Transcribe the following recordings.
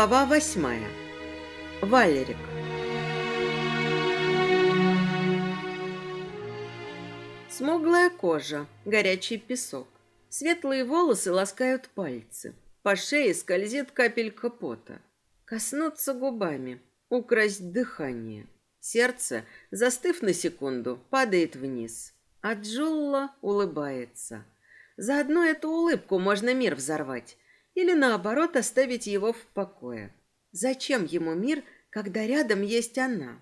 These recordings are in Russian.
Глава восьмая. Валерик. Смуглая кожа, горячий песок. Светлые волосы ласкают пальцы. По шее скользит капелька пота. Коснуться губами, украсть дыхание. Сердце, застыв на секунду, падает вниз. А Джулла улыбается. За одну эту улыбку можно мир взорвать или наоборот оставить его в покое. Зачем ему мир, когда рядом есть она?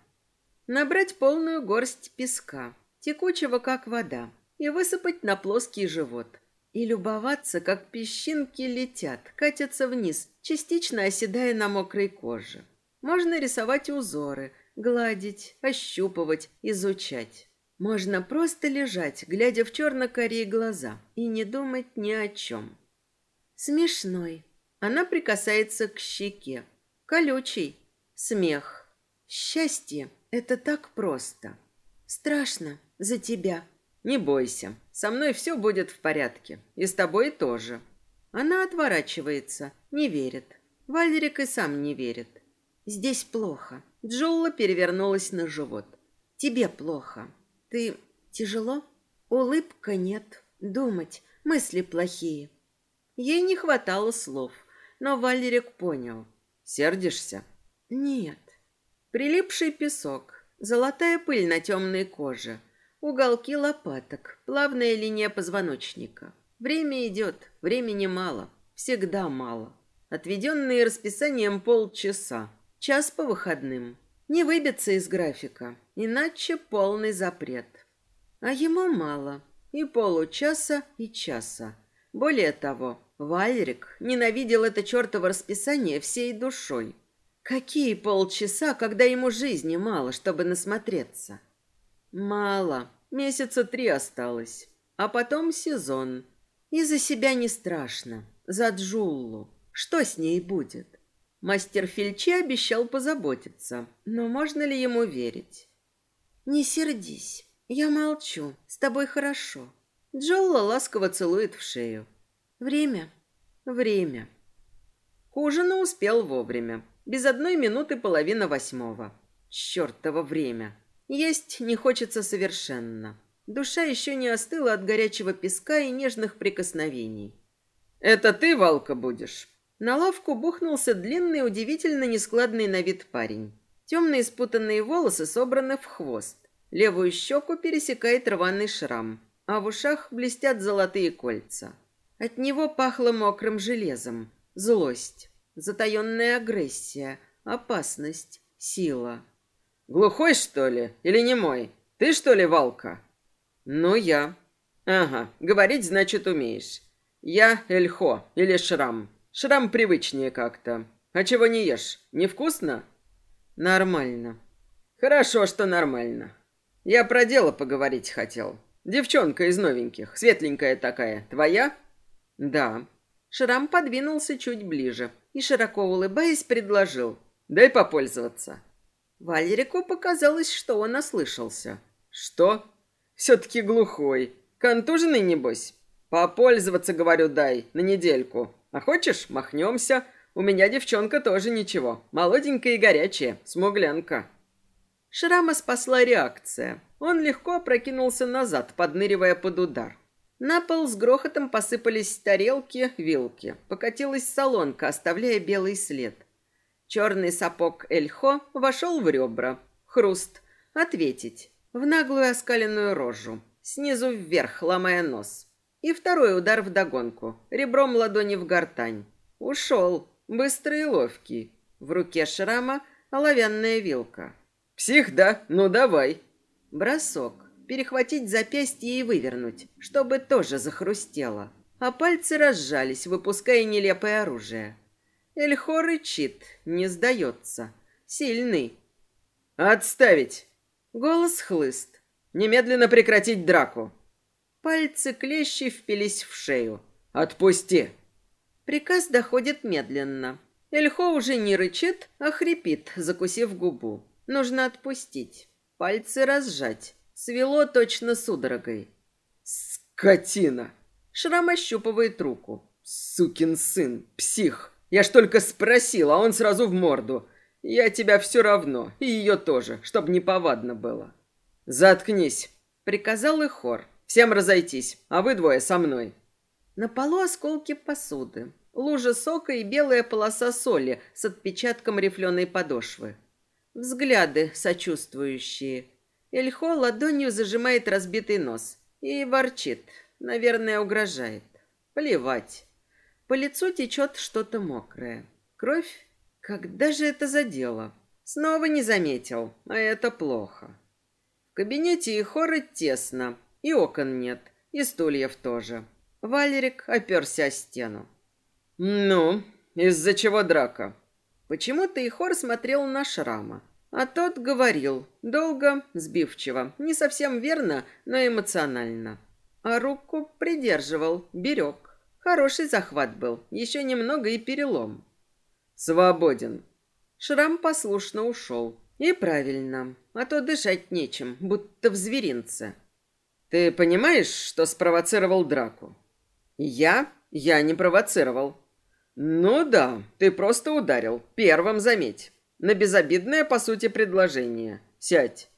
Набрать полную горсть песка, текучего как вода, и высыпать на плоский живот. И любоваться, как песчинки летят, катятся вниз, частично оседая на мокрой коже. Можно рисовать узоры, гладить, ощупывать, изучать. Можно просто лежать, глядя в черно-корей глаза, и не думать ни о чем. Смешной. Она прикасается к щеке. Колючий. Смех. Счастье — это так просто. Страшно за тебя. Не бойся. Со мной все будет в порядке. И с тобой тоже. Она отворачивается, не верит. Валерик и сам не верит. Здесь плохо. Джолла перевернулась на живот. Тебе плохо. Ты тяжело? Улыбка нет. Думать. Мысли плохие. Ей не хватало слов, но Валерик понял. «Сердишься?» «Нет». Прилипший песок, золотая пыль на темной коже, уголки лопаток, плавная линия позвоночника. Время идет, времени мало, всегда мало. Отведенные расписанием полчаса, час по выходным. Не выбиться из графика, иначе полный запрет. А ему мало, и получаса, и часа. Более того, Валерик ненавидел это чертово расписание всей душой. Какие полчаса, когда ему жизни мало, чтобы насмотреться? Мало. Месяца три осталось. А потом сезон. И за себя не страшно. За Джуллу. Что с ней будет? Мастер Фильчи обещал позаботиться. Но можно ли ему верить? Не сердись. Я молчу. С тобой хорошо. Джолла ласково целует в шею. Время. Время. К ужину успел вовремя. Без одной минуты половина восьмого. Чёртово время. Есть не хочется совершенно. Душа еще не остыла от горячего песка и нежных прикосновений. «Это ты, Валка, будешь?» На лавку бухнулся длинный, удивительно нескладный на вид парень. Темные спутанные волосы собраны в хвост. Левую щеку пересекает рваный шрам, а в ушах блестят золотые кольца. От него пахло мокрым железом, злость, затаенная агрессия, опасность, сила. «Глухой, что ли? Или не мой? Ты, что ли, Валка?» «Ну, я». «Ага, говорить, значит, умеешь. Я Эльхо или Шрам. Шрам привычнее как-то. А чего не ешь? Невкусно?» «Нормально». «Хорошо, что нормально. Я про дело поговорить хотел. Девчонка из новеньких, светленькая такая, твоя?» «Да». Шрам подвинулся чуть ближе и, широко улыбаясь, предложил. «Дай попользоваться». Валерику показалось, что он ослышался. «Что? Все-таки глухой. Контуженный, небось? Попользоваться, говорю, дай, на недельку. А хочешь, махнемся? У меня девчонка тоже ничего. Молоденькая и горячая, смуглянка». Шрама спасла реакция. Он легко прокинулся назад, подныривая под удар. На пол с грохотом посыпались тарелки, вилки. Покатилась солонка, оставляя белый след. Черный сапог Эльхо вошел в ребра. Хруст. Ответить. В наглую оскаленную рожу. Снизу вверх, ломая нос. И второй удар вдогонку. Ребром ладони в гортань. Ушел. Быстрый и ловкий. В руке шрама оловянная вилка. «Псих, да? Ну давай!» Бросок. Перехватить запястье и вывернуть, чтобы тоже захрустело. А пальцы разжались, выпуская нелепое оружие. Эльхо рычит, не сдается. Сильный. «Отставить!» Голос хлыст. «Немедленно прекратить драку!» Пальцы клещи впились в шею. «Отпусти!» Приказ доходит медленно. Эльхо уже не рычит, а хрипит, закусив губу. Нужно отпустить. Пальцы разжать. Свело точно судорогой. «Скотина!» Шрам ощупывает руку. «Сукин сын! Псих! Я ж только спросил, а он сразу в морду. Я тебя все равно, и ее тоже, чтоб не повадно было. Заткнись, приказал и хор. Всем разойтись, а вы двое со мной. На полу осколки посуды, лужа сока и белая полоса соли с отпечатком рифленой подошвы. Взгляды сочувствующие. Эльхо ладонью зажимает разбитый нос и ворчит, наверное, угрожает. Плевать. По лицу течет что-то мокрое. Кровь? Когда же это задело? Снова не заметил, а это плохо. В кабинете и хоры тесно, и окон нет, и стульев тоже. Валерик оперся о стену. «Ну, из-за чего драка?» Почему-то Ихор смотрел на шрама, а тот говорил, долго, сбивчиво, не совсем верно, но эмоционально. А руку придерживал, берег. Хороший захват был, еще немного и перелом. «Свободен». Шрам послушно ушел. И правильно, а то дышать нечем, будто в зверинце. «Ты понимаешь, что спровоцировал драку?» «Я? Я не провоцировал». «Ну да, ты просто ударил. Первым заметь. На безобидное, по сути, предложение. Сядь».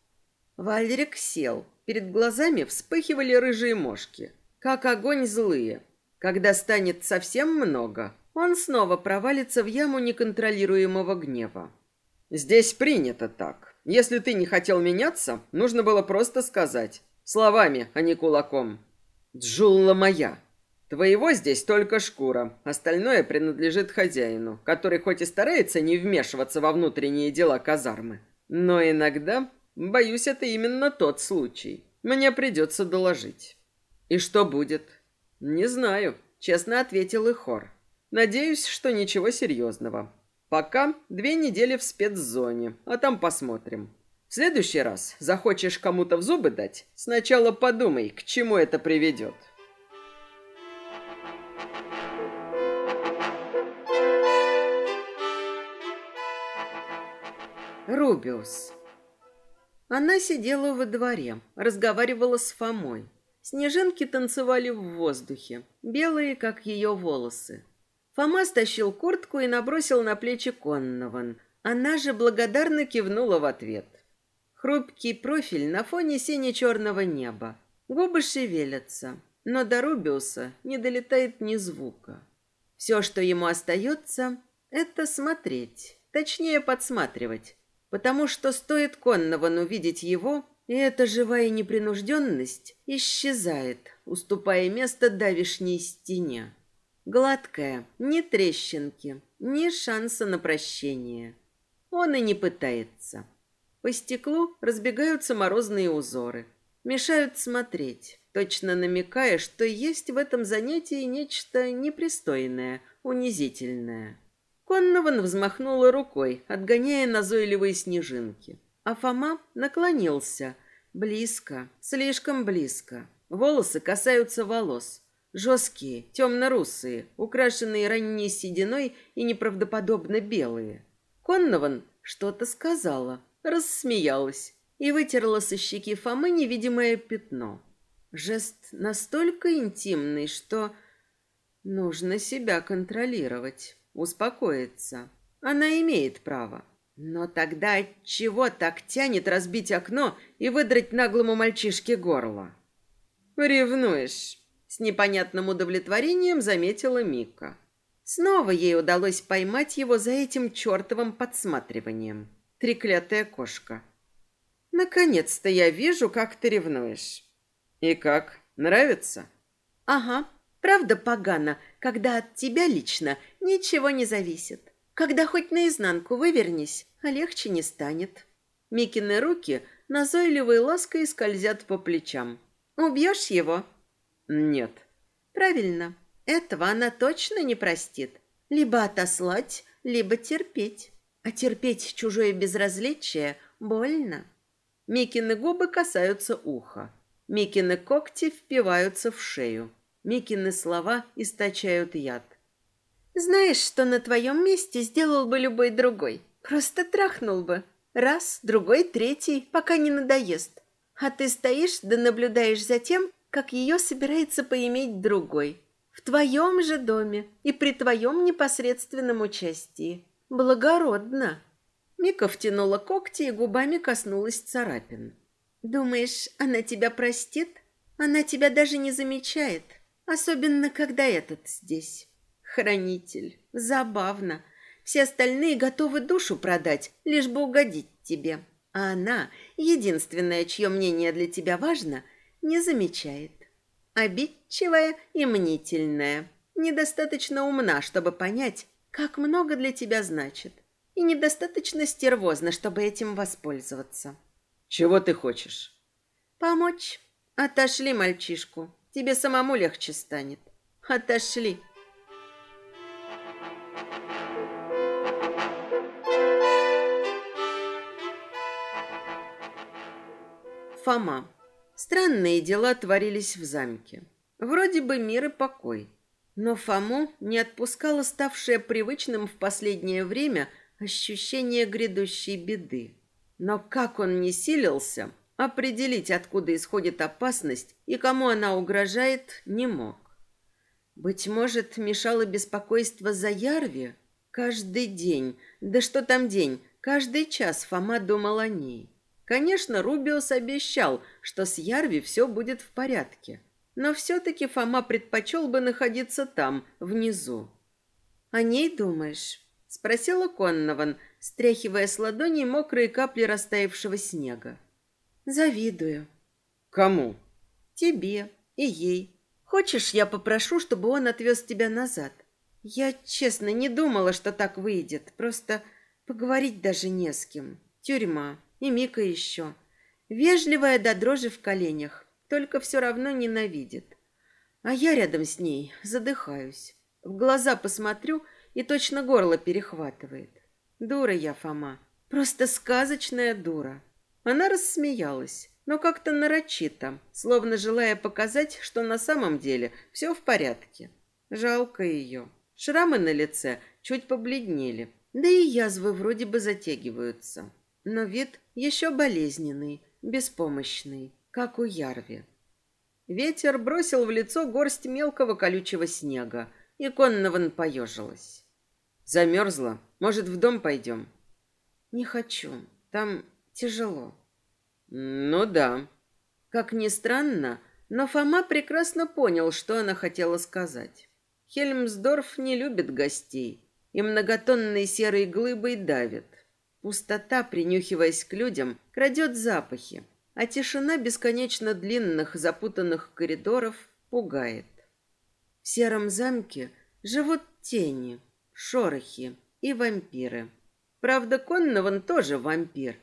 Валерик сел. Перед глазами вспыхивали рыжие мошки. Как огонь злые. Когда станет совсем много, он снова провалится в яму неконтролируемого гнева. «Здесь принято так. Если ты не хотел меняться, нужно было просто сказать. Словами, а не кулаком. Джулла моя. Твоего здесь только шкура, остальное принадлежит хозяину, который хоть и старается не вмешиваться во внутренние дела казармы, но иногда, боюсь, это именно тот случай. Мне придется доложить. И что будет? Не знаю, честно ответил и. Надеюсь, что ничего серьезного. Пока две недели в спецзоне, а там посмотрим. В следующий раз захочешь кому-то в зубы дать, сначала подумай, к чему это приведет. Рубиус. Она сидела во дворе, разговаривала с Фомой. Снежинки танцевали в воздухе, белые, как ее волосы. Фома стащил куртку и набросил на плечи Коннован. Она же благодарно кивнула в ответ. Хрупкий профиль на фоне сине-черного неба. Губы шевелятся, но до Рубиуса не долетает ни звука. Все, что ему остается, это смотреть, точнее подсматривать потому что стоит Коннован увидеть его, и эта живая непринужденность исчезает, уступая место давишней стене. Гладкая, ни трещинки, ни шанса на прощение. Он и не пытается. По стеклу разбегаются морозные узоры. Мешают смотреть, точно намекая, что есть в этом занятии нечто непристойное, унизительное. Коннован взмахнула рукой, отгоняя назойливые снежинки. А Фома наклонился. Близко, слишком близко. Волосы касаются волос. Жесткие, темно-русые, украшенные ранней сединой и неправдоподобно белые. Коннован что-то сказала, рассмеялась и вытерла со щеки Фомы невидимое пятно. Жест настолько интимный, что нужно себя контролировать успокоиться. Она имеет право. Но тогда чего так тянет разбить окно и выдрать наглому мальчишке горло? Ревнуешь? С непонятным удовлетворением заметила Мика. Снова ей удалось поймать его за этим чертовым подсматриванием. Треклятая кошка. Наконец-то я вижу, как ты ревнуешь. И как? Нравится? Ага. Правда погано, когда от тебя лично ничего не зависит. Когда хоть наизнанку вывернись, а легче не станет. Микины руки назойливой лаской скользят по плечам. Убьешь его? Нет. Правильно. Этого она точно не простит. Либо отослать, либо терпеть. А терпеть чужое безразличие больно. Микины губы касаются уха. Микины когти впиваются в шею. Микины слова источают яд. Знаешь, что на твоем месте сделал бы любой другой? Просто трахнул бы. Раз, другой, третий, пока не надоест. А ты стоишь да наблюдаешь за тем, как ее собирается поиметь другой. В твоем же доме и при твоем непосредственном участии. Благородно. Мика втянула когти и губами коснулась царапин. Думаешь, она тебя простит? Она тебя даже не замечает, особенно когда этот здесь. Хранитель. Забавно. Все остальные готовы душу продать, лишь бы угодить тебе. А она, единственное, чье мнение для тебя важно, не замечает. Обидчивая и мнительная. Недостаточно умна, чтобы понять, как много для тебя значит. И недостаточно стервозна, чтобы этим воспользоваться. Чего ты хочешь? Помочь. Отошли мальчишку. Тебе самому легче станет. Отошли. Фома. Странные дела творились в замке. Вроде бы мир и покой. Но Фому не отпускало ставшее привычным в последнее время ощущение грядущей беды. Но как он не силился, определить, откуда исходит опасность и кому она угрожает, не мог. Быть может, мешало беспокойство за Ярви? Каждый день, да что там день, каждый час Фома думал о ней. Конечно, Рубиус обещал, что с Ярви все будет в порядке. Но все-таки Фома предпочел бы находиться там, внизу. «О ней думаешь?» – спросила Коннован, стряхивая с ладони мокрые капли растаявшего снега. «Завидую». «Кому?» «Тебе и ей. Хочешь, я попрошу, чтобы он отвез тебя назад? Я, честно, не думала, что так выйдет. Просто поговорить даже не с кем. Тюрьма. И Мика еще. Вежливая до дрожи в коленях, только все равно ненавидит. А я рядом с ней задыхаюсь. В глаза посмотрю, и точно горло перехватывает. Дура я, Фома. Просто сказочная дура. Она рассмеялась, но как-то нарочито, словно желая показать, что на самом деле все в порядке. Жалко ее. Шрамы на лице чуть побледнели, да и язвы вроде бы затягиваются но вид еще болезненный, беспомощный, как у Ярви. Ветер бросил в лицо горсть мелкого колючего снега, и Коннован поежилась. Замерзла? Может, в дом пойдем? Не хочу. Там тяжело. Ну да. Как ни странно, но Фома прекрасно понял, что она хотела сказать. Хельмсдорф не любит гостей, и многотонные серые глыбы давят. Пустота, принюхиваясь к людям, крадет запахи, а тишина бесконечно длинных запутанных коридоров пугает. В сером замке живут тени, шорохи и вампиры. Правда, Коннован тоже вампир,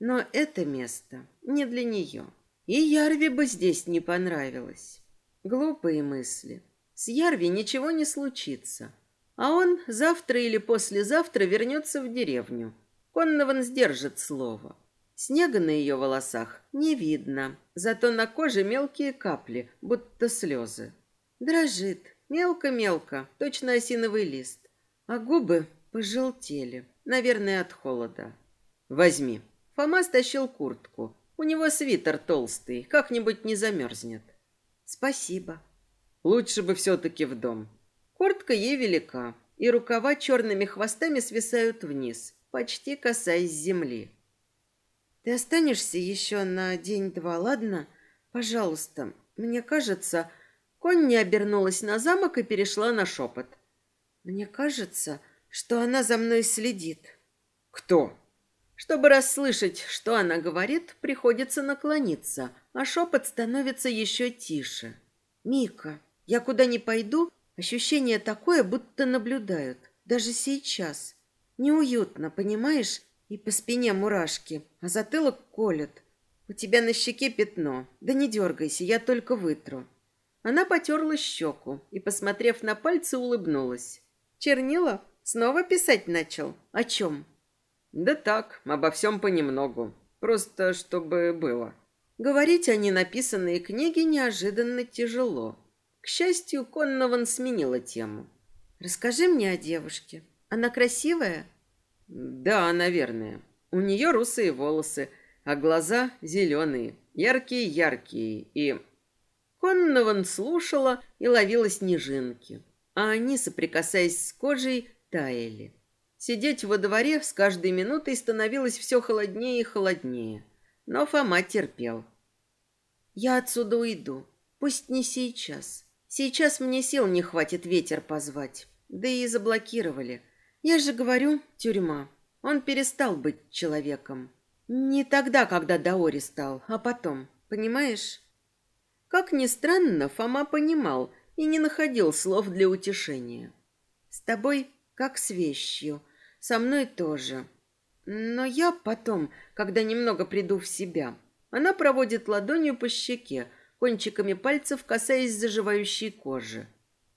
но это место не для нее. И Ярви бы здесь не понравилось. Глупые мысли. С Ярви ничего не случится, а он завтра или послезавтра вернется в деревню – Коннован сдержит слово. Снега на ее волосах не видно, зато на коже мелкие капли, будто слезы. Дрожит, мелко-мелко, точно осиновый лист, а губы пожелтели, наверное, от холода. «Возьми». Фома стащил куртку. У него свитер толстый, как-нибудь не замерзнет. «Спасибо». «Лучше бы все-таки в дом». Куртка ей велика, и рукава черными хвостами свисают вниз – почти касаясь земли. Ты останешься еще на день-два, ладно? Пожалуйста. Мне кажется, конь не обернулась на замок и перешла на шепот. Мне кажется, что она за мной следит. Кто? Чтобы расслышать, что она говорит, приходится наклониться, а шепот становится еще тише. Мика, я куда ни пойду, ощущение такое, будто наблюдают. Даже сейчас. Неуютно, понимаешь? И по спине мурашки, а затылок колет. У тебя на щеке пятно. Да не дергайся, я только вытру. Она потерла щеку и, посмотрев на пальцы, улыбнулась. Чернила? Снова писать начал? О чем? Да так, обо всем понемногу. Просто чтобы было. Говорить о ненаписанной книге неожиданно тяжело. К счастью, Коннован сменила тему. «Расскажи мне о девушке. Она красивая? Да, наверное. У нее русые волосы, а глаза зеленые, яркие-яркие и... Коннован слушала и ловила снежинки, а они, соприкасаясь с кожей, таяли. Сидеть во дворе с каждой минутой становилось все холоднее и холоднее. Но Фома терпел. «Я отсюда уйду. Пусть не сейчас. Сейчас мне сил не хватит ветер позвать. Да и заблокировали. Я же говорю, тюрьма. Он перестал быть человеком. Не тогда, когда Даори стал, а потом. Понимаешь?» Как ни странно, Фома понимал и не находил слов для утешения. «С тобой как с вещью. Со мной тоже. Но я потом, когда немного приду в себя...» Она проводит ладонью по щеке, кончиками пальцев касаясь заживающей кожи.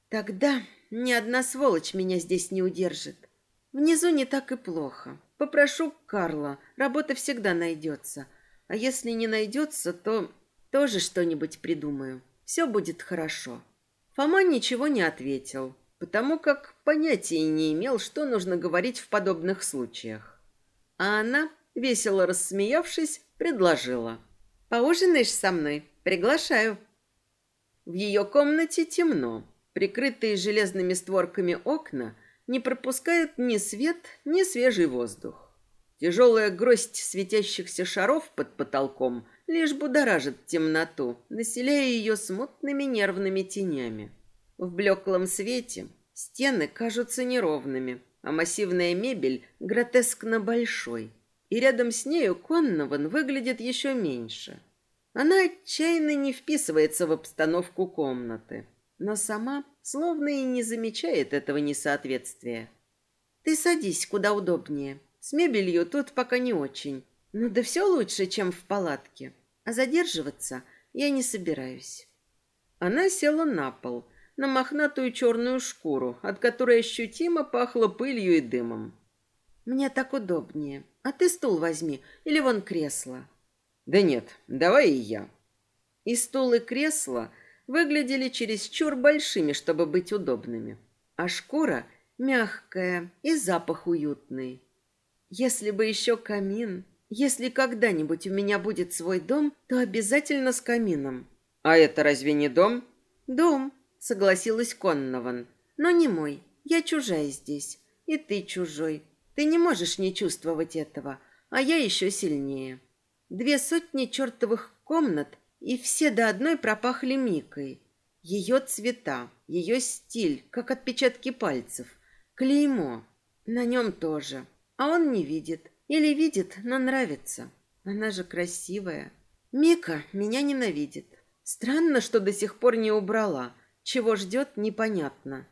«Тогда ни одна сволочь меня здесь не удержит. Внизу не так и плохо. Попрошу Карла, работа всегда найдется. А если не найдется, то тоже что-нибудь придумаю. Все будет хорошо». Фома ничего не ответил, потому как понятия не имел, что нужно говорить в подобных случаях. А она, весело рассмеявшись, предложила. «Поужинаешь со мной? Приглашаю». В ее комнате темно. Прикрытые железными створками окна не пропускают ни свет, ни свежий воздух. Тяжелая гроздь светящихся шаров под потолком лишь будоражит темноту, населяя ее смутными нервными тенями. В блеклом свете стены кажутся неровными, а массивная мебель гротескно большой. И рядом с нею Коннован выглядит еще меньше. Она отчаянно не вписывается в обстановку комнаты, но сама словно и не замечает этого несоответствия. «Ты садись куда удобнее. С мебелью тут пока не очень. Ну да все лучше, чем в палатке. А задерживаться я не собираюсь. Она села на пол, на мохнатую черную шкуру, от которой ощутимо пахло пылью и дымом. Мне так удобнее. А ты стул возьми или вон кресло. Да нет, давай и я. И стул, и кресло выглядели чересчур большими, чтобы быть удобными. А шкура мягкая и запах уютный. Если бы еще камин... Если когда-нибудь у меня будет свой дом, то обязательно с камином. А это разве не дом? Дом, согласилась Коннован. Но не мой. Я чужая здесь. И ты чужой. Ты не можешь не чувствовать этого, а я еще сильнее. Две сотни чертовых комнат, и все до одной пропахли Микой. Ее цвета, ее стиль, как отпечатки пальцев. Клеймо. На нем тоже. А он не видит. Или видит, но нравится. Она же красивая. Мика меня ненавидит. Странно, что до сих пор не убрала. Чего ждет, непонятно.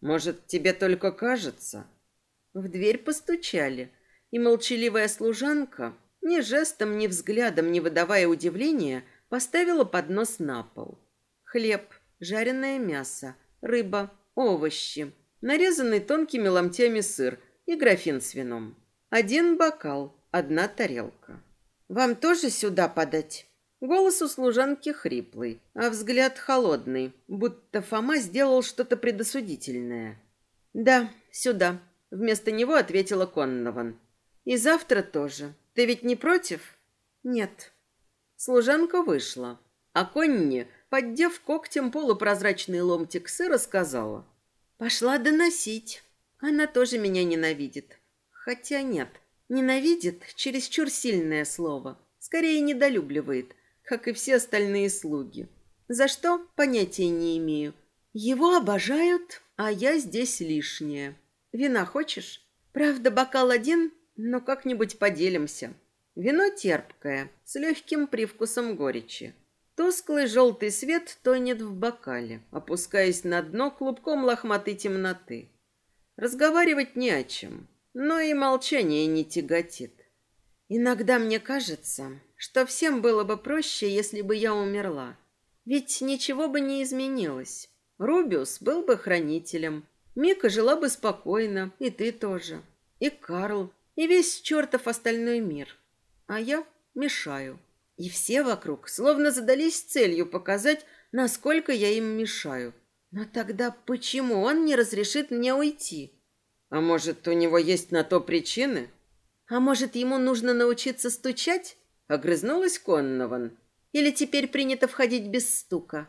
Может, тебе только кажется? В дверь постучали, и молчаливая служанка, ни жестом, ни взглядом, не выдавая удивления, поставила поднос на пол. Хлеб, жареное мясо, рыба, овощи, нарезанный тонкими ломтями сыр и графин с вином. Один бокал, одна тарелка. «Вам тоже сюда подать?» Голос у служанки хриплый, а взгляд холодный, будто Фома сделал что-то предосудительное. «Да, сюда», — вместо него ответила Коннован. «И завтра тоже. Ты ведь не против?» «Нет». Служанка вышла, а Конни, поддев когтем полупрозрачный ломтик сыра, сказала. «Пошла доносить. Она тоже меня ненавидит. Хотя нет, ненавидит чересчур сильное слово. Скорее недолюбливает, как и все остальные слуги. За что, понятия не имею. Его обожают, а я здесь лишняя. Вина хочешь? Правда, бокал один, но как-нибудь поделимся. Вино терпкое, с легким привкусом горечи. Тусклый желтый свет тонет в бокале, опускаясь на дно клубком лохматой темноты. Разговаривать не о чем но и молчание не тяготит. Иногда мне кажется, что всем было бы проще, если бы я умерла. Ведь ничего бы не изменилось. Рубиус был бы хранителем, Мика жила бы спокойно, и ты тоже, и Карл, и весь чертов остальной мир. А я мешаю. И все вокруг словно задались целью показать, насколько я им мешаю. Но тогда почему он не разрешит мне уйти? А может, у него есть на то причины? А может, ему нужно научиться стучать? Огрызнулась Коннован. Или теперь принято входить без стука?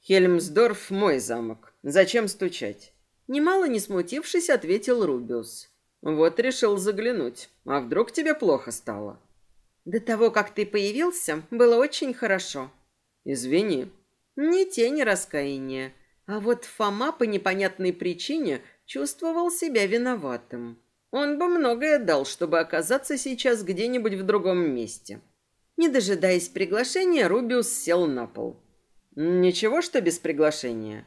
Хельмсдорф мой замок. Зачем стучать? Немало не смутившись, ответил Рубиус. Вот решил заглянуть. А вдруг тебе плохо стало? До того, как ты появился, было очень хорошо. Извини. Ни тени раскаяния. А вот Фома по непонятной причине чувствовал себя виноватым. Он бы многое дал, чтобы оказаться сейчас где-нибудь в другом месте. Не дожидаясь приглашения, Рубиус сел на пол. Ничего, что без приглашения.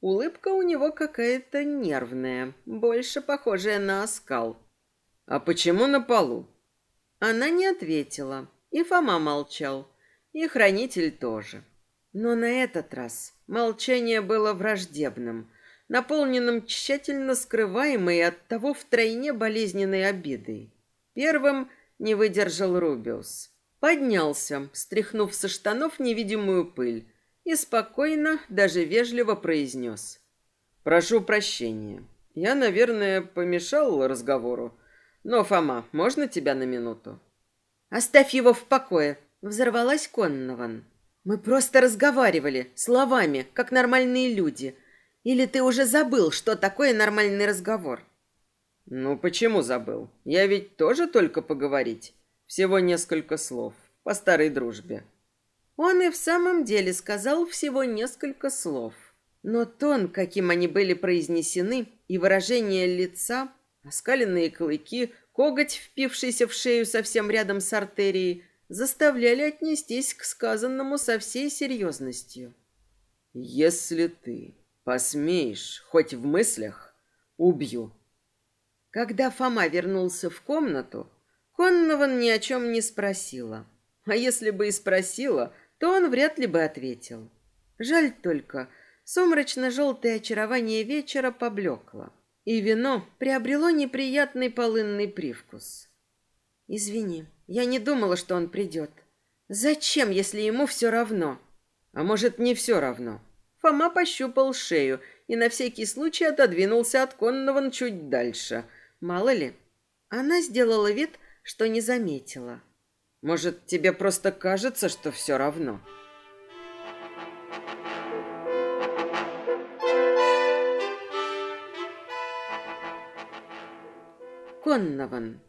Улыбка у него какая-то нервная, больше похожая на оскал. А почему на полу? Она не ответила, и Фома молчал, и хранитель тоже. Но на этот раз молчание было враждебным, наполненным тщательно скрываемой и оттого втройне болезненной обидой. Первым не выдержал Рубиус. Поднялся, стряхнув со штанов невидимую пыль, и спокойно, даже вежливо произнес. «Прошу прощения. Я, наверное, помешал разговору. Но, Фома, можно тебя на минуту?» «Оставь его в покое», — взорвалась Коннован. «Мы просто разговаривали, словами, как нормальные люди. Или ты уже забыл, что такое нормальный разговор?» «Ну, почему забыл? Я ведь тоже только поговорить. Всего несколько слов. По старой дружбе». Он и в самом деле сказал всего несколько слов. Но тон, каким они были произнесены, и выражение лица, оскаленные клыки, коготь, впившийся в шею совсем рядом с артерией, заставляли отнестись к сказанному со всей серьезностью. «Если ты посмеешь, хоть в мыслях, убью». Когда Фома вернулся в комнату, Коннован ни о чем не спросила. А если бы и спросила, то он вряд ли бы ответил. Жаль только, сумрачно-желтое очарование вечера поблекло, и вино приобрело неприятный полынный привкус. «Извини, я не думала, что он придет. Зачем, если ему все равно?» «А может, не все равно?» Фома пощупал шею и на всякий случай отодвинулся от Коннован чуть дальше. Мало ли. Она сделала вид, что не заметила. Может, тебе просто кажется, что все равно?» Коннован.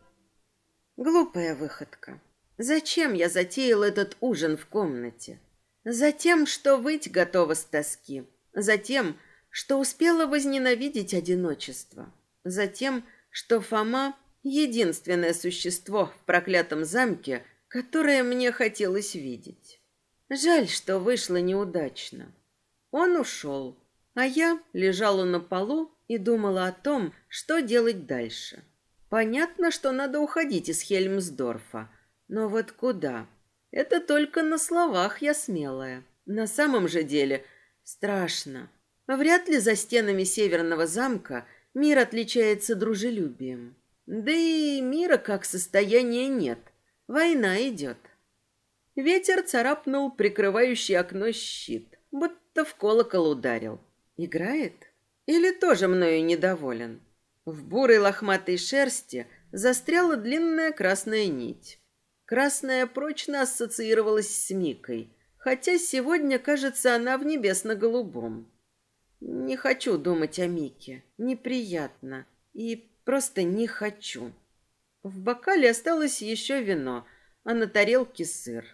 Глупая выходка. Зачем я затеял этот ужин в комнате? Затем, что выть готова с тоски. Затем, что успела возненавидеть одиночество. Затем, что Фома — единственное существо в проклятом замке — которое мне хотелось видеть. Жаль, что вышло неудачно. Он ушел, а я лежала на полу и думала о том, что делать дальше. Понятно, что надо уходить из Хельмсдорфа, но вот куда? Это только на словах я смелая. На самом же деле страшно. Вряд ли за стенами северного замка мир отличается дружелюбием. Да и мира как состояния нет – Война идет. Ветер царапнул прикрывающий окно щит, будто в колокол ударил. Играет? Или тоже мною недоволен? В бурой лохматой шерсти застряла длинная красная нить. Красная прочно ассоциировалась с Микой, хотя сегодня, кажется, она в небесно-голубом. Не хочу думать о Мике. Неприятно. И просто не хочу. В бокале осталось еще вино, а на тарелке сыр.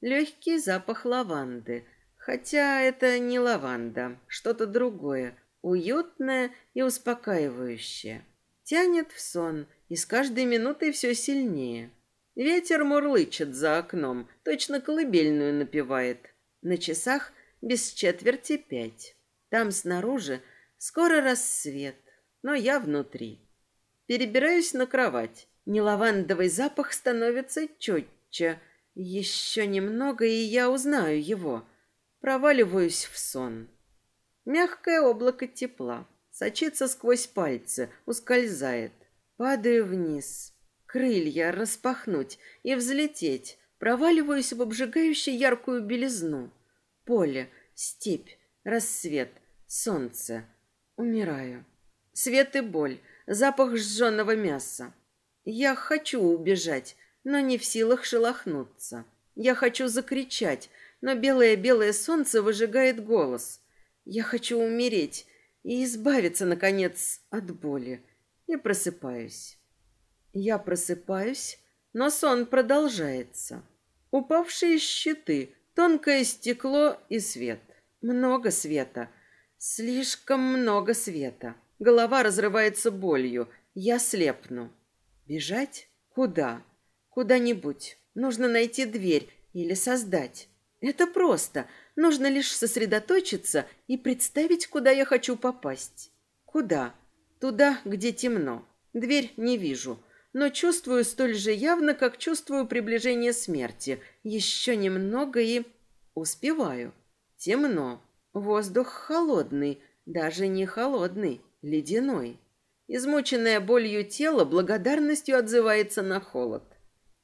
Легкий запах лаванды, хотя это не лаванда, что-то другое, уютное и успокаивающее. Тянет в сон, и с каждой минутой все сильнее. Ветер мурлычет за окном, точно колыбельную напевает. На часах без четверти пять. Там снаружи скоро рассвет, но я внутри. Перебираюсь на кровать. Нелавандовый запах становится четче. Еще немного, и я узнаю его. Проваливаюсь в сон. Мягкое облако тепла. Сочится сквозь пальцы, ускользает. Падаю вниз. Крылья распахнуть и взлететь. Проваливаюсь в обжигающую яркую белизну. Поле, степь, рассвет, солнце. Умираю. Свет и боль, запах сжженного мяса. Я хочу убежать, но не в силах шелохнуться. Я хочу закричать, но белое-белое солнце выжигает голос. Я хочу умереть и избавиться, наконец, от боли. И просыпаюсь. Я просыпаюсь, но сон продолжается. Упавшие щиты, тонкое стекло и свет. Много света. Слишком много света. Голова разрывается болью. Я слепну. Бежать? Куда? Куда-нибудь. Нужно найти дверь или создать. Это просто. Нужно лишь сосредоточиться и представить, куда я хочу попасть. Куда? Туда, где темно. Дверь не вижу, но чувствую столь же явно, как чувствую приближение смерти. Еще немного и... Успеваю. Темно. Воздух холодный, даже не холодный, ледяной. Измученное болью тело благодарностью отзывается на холод.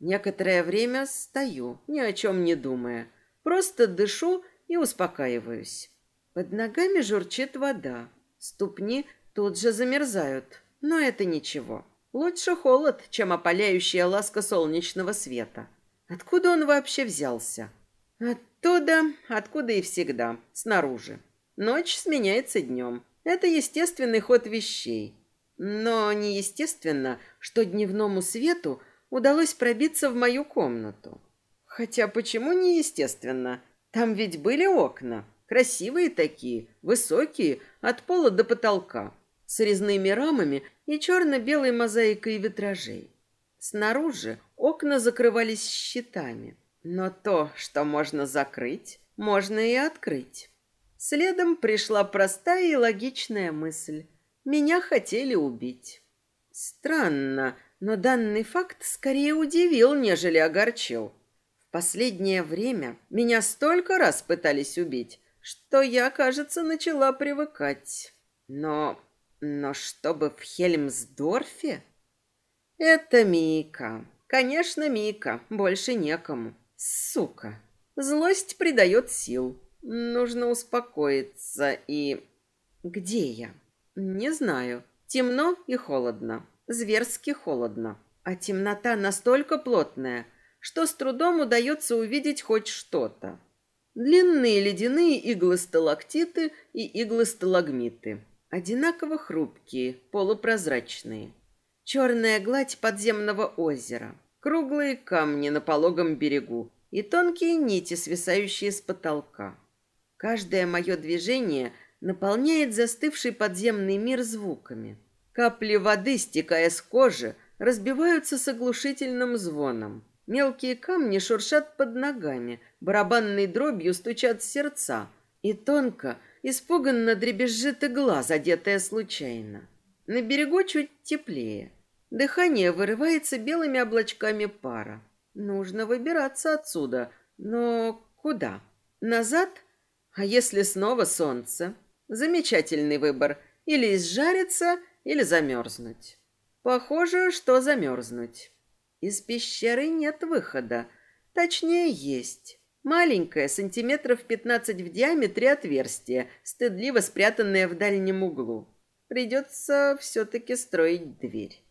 Некоторое время стою, ни о чем не думая. Просто дышу и успокаиваюсь. Под ногами журчит вода. Ступни тут же замерзают, но это ничего. Лучше холод, чем опаляющая ласка солнечного света. Откуда он вообще взялся? Оттуда, откуда и всегда, снаружи. Ночь сменяется днем. Это естественный ход вещей. Но неестественно, что дневному свету удалось пробиться в мою комнату. Хотя почему неестественно? Там ведь были окна. Красивые такие, высокие, от пола до потолка, с резными рамами и черно-белой мозаикой витражей. Снаружи окна закрывались щитами, но то, что можно закрыть, можно и открыть. Следом пришла простая и логичная мысль. Меня хотели убить. Странно, но данный факт скорее удивил, нежели огорчил. В последнее время меня столько раз пытались убить, что я, кажется, начала привыкать. Но... но чтобы в Хельмсдорфе? Это Мика. Конечно, Мика. Больше некому. Сука. Злость придает сил. Нужно успокоиться и... Где я? Не знаю. Темно и холодно. Зверски холодно. А темнота настолько плотная — что с трудом удается увидеть хоть что-то. Длинные ледяные иглы-сталактиты и иглы-сталагмиты. Одинаково хрупкие, полупрозрачные. Черная гладь подземного озера. Круглые камни на пологом берегу и тонкие нити, свисающие с потолка. Каждое мое движение наполняет застывший подземный мир звуками. Капли воды, стекая с кожи, разбиваются с оглушительным звоном. Мелкие камни шуршат под ногами, барабанной дробью стучат сердца, и тонко, испуганно дребезжит игла, задетая случайно. На берегу чуть теплее. Дыхание вырывается белыми облачками пара. Нужно выбираться отсюда. Но куда? Назад? А если снова солнце? Замечательный выбор. Или изжариться, или замерзнуть. Похоже, что замерзнуть. Из пещеры нет выхода. Точнее, есть. Маленькое, сантиметров пятнадцать в диаметре отверстие, стыдливо спрятанное в дальнем углу. Придется все-таки строить дверь.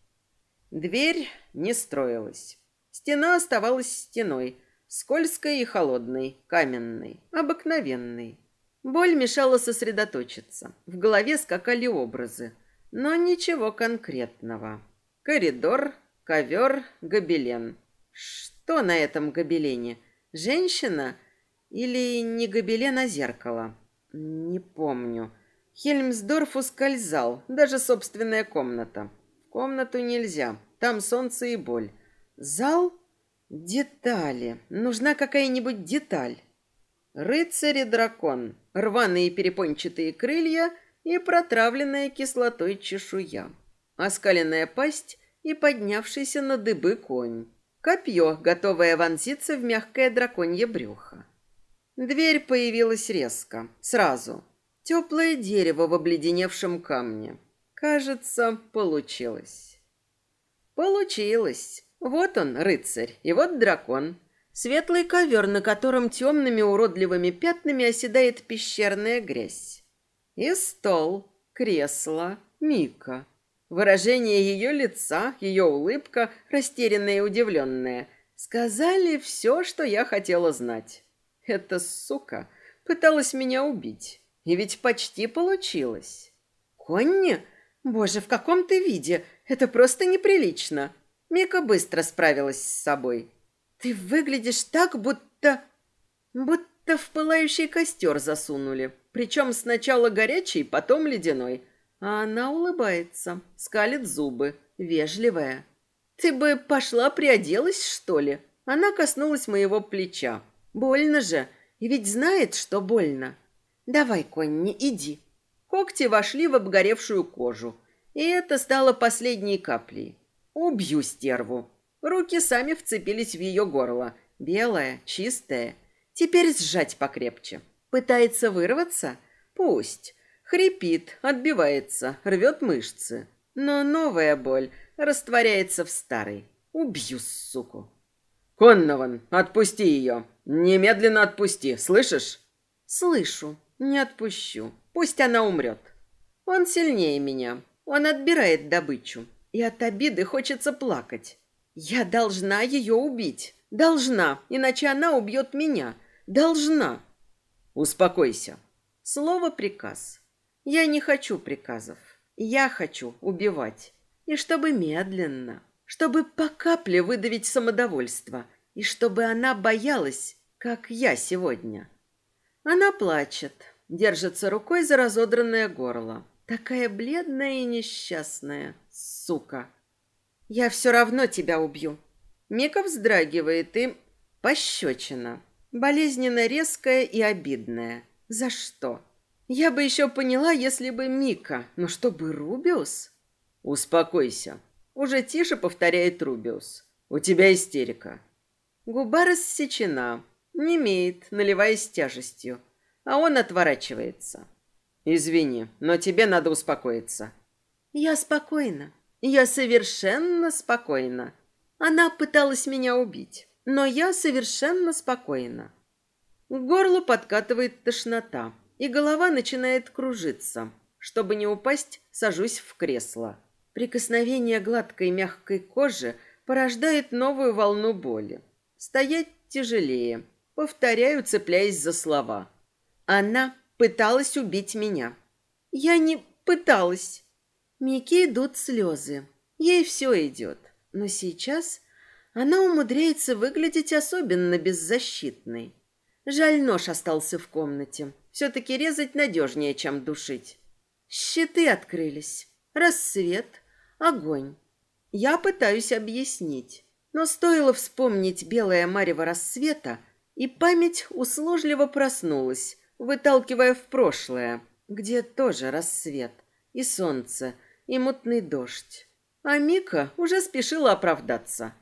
Дверь не строилась. Стена оставалась стеной, скользкой и холодной, каменной, обыкновенной. Боль мешала сосредоточиться. В голове скакали образы, но ничего конкретного. Коридор, Ковер, гобелен. Что на этом гобелене? Женщина или не гобелен, а зеркало? Не помню. Хельмсдорф ускользал, даже собственная комната. В комнату нельзя, там солнце и боль. Зал? Детали. Нужна какая-нибудь деталь. Рыцарь и дракон. Рваные перепончатые крылья и протравленная кислотой чешуя. Оскаленная пасть и поднявшийся на дыбы конь. Копье, готовое вонзиться в мягкое драконье брюхо. Дверь появилась резко, сразу. Теплое дерево в обледеневшем камне. Кажется, получилось. Получилось. Вот он, рыцарь, и вот дракон. Светлый ковер, на котором темными уродливыми пятнами оседает пещерная грязь. И стол, кресло, Мика. Выражение ее лица, ее улыбка, растерянная и удивленная, сказали все, что я хотела знать. Эта сука пыталась меня убить. И ведь почти получилось. Конни? Боже, в каком ты виде? Это просто неприлично. Мика быстро справилась с собой. Ты выглядишь так, будто... Будто в пылающий костер засунули. Причем сначала горячий, потом ледяной. А она улыбается, скалит зубы, вежливая. Ты бы пошла приоделась, что ли? Она коснулась моего плеча. Больно же, и ведь знает, что больно. Давай, Конни, иди. Когти вошли в обгоревшую кожу, и это стало последней каплей. Убью стерву. Руки сами вцепились в ее горло. Белое, чистое. Теперь сжать покрепче. Пытается вырваться? Пусть. Хрипит, отбивается, рвет мышцы. Но новая боль растворяется в старой. Убью, суку. Коннован, отпусти ее. Немедленно отпусти, слышишь? Слышу. Не отпущу. Пусть она умрет. Он сильнее меня. Он отбирает добычу. И от обиды хочется плакать. Я должна ее убить. Должна, иначе она убьет меня. Должна. Успокойся. Слово приказ. Я не хочу приказов. Я хочу убивать. И чтобы медленно чтобы по капле выдавить самодовольство, и чтобы она боялась, как я сегодня. Она плачет, держится рукой за разодранное горло. Такая бледная и несчастная, сука. Я все равно тебя убью. Мика вздрагивает и... Пощечина. Болезненно резкая и обидная. За что? Я бы еще поняла, если бы Мика, но чтобы Рубиус... Успокойся. Уже тише повторяет Рубиус. У тебя истерика. Губа рассечена, немеет, наливаясь тяжестью, а он отворачивается. Извини, но тебе надо успокоиться. Я спокойна. Я совершенно спокойна. Она пыталась меня убить, но я совершенно спокойна. К горлу подкатывает тошнота, и голова начинает кружиться. Чтобы не упасть, сажусь в кресло. Прикосновение гладкой мягкой кожи порождает новую волну боли. Стоять тяжелее. Повторяю, цепляясь за слова. Она пыталась убить меня. Я не пыталась. Мике идут слезы. Ей все идет. Но сейчас она умудряется выглядеть особенно беззащитной. Жаль, нож остался в комнате. Все-таки резать надежнее, чем душить. Щиты открылись. Рассвет — Огонь. Я пытаюсь объяснить, но стоило вспомнить белое марево рассвета, и память услужливо проснулась, выталкивая в прошлое, где тоже рассвет, и солнце, и мутный дождь. А Мика уже спешила оправдаться.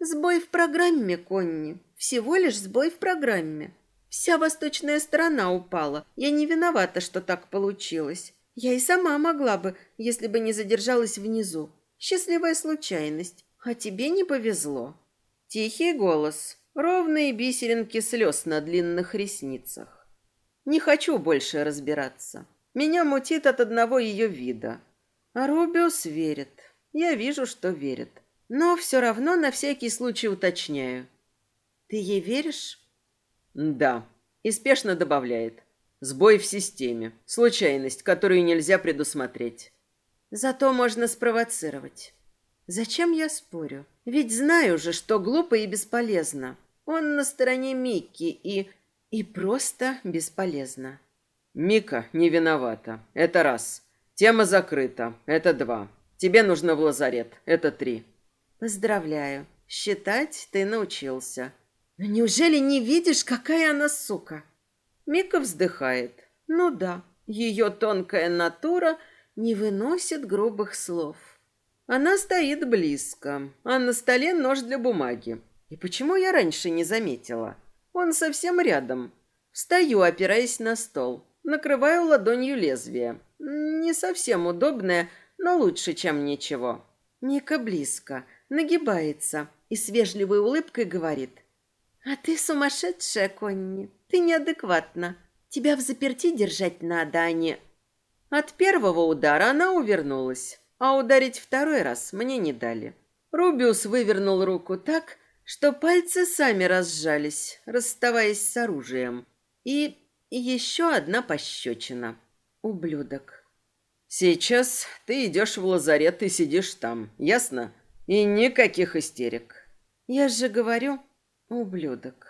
«Сбой в программе, Конни. Всего лишь сбой в программе. Вся восточная сторона упала. Я не виновата, что так получилось. Я и сама могла бы, если бы не задержалась внизу. Счастливая случайность. А тебе не повезло. Тихий голос, ровные бисеринки слез на длинных ресницах. Не хочу больше разбираться. Меня мутит от одного ее вида. А Рубиус верит. Я вижу, что верит. Но все равно на всякий случай уточняю. Ты ей веришь? Да. И спешно добавляет. Сбой в системе. Случайность, которую нельзя предусмотреть. Зато можно спровоцировать. Зачем я спорю? Ведь знаю же, что глупо и бесполезно. Он на стороне Микки и... и просто бесполезно. Мика не виновата. Это раз. Тема закрыта. Это два. Тебе нужно в лазарет. Это три. Поздравляю. Считать ты научился. Но неужели не видишь, какая она сука? Мика вздыхает. Ну да, ее тонкая натура не выносит грубых слов. Она стоит близко, а на столе нож для бумаги. И почему я раньше не заметила? Он совсем рядом. Встаю, опираясь на стол. Накрываю ладонью лезвие. Не совсем удобное, но лучше, чем ничего. Мика близко, нагибается и с вежливой улыбкой говорит. «А ты сумасшедшая, Конни! Ты неадекватна! Тебя в заперти держать надо, а не...» От первого удара она увернулась, а ударить второй раз мне не дали. Рубиус вывернул руку так, что пальцы сами разжались, расставаясь с оружием. И еще одна пощечина. Ублюдок. «Сейчас ты идешь в лазарет и сидишь там, ясно? И никаких истерик». «Я же говорю, Ублюдок.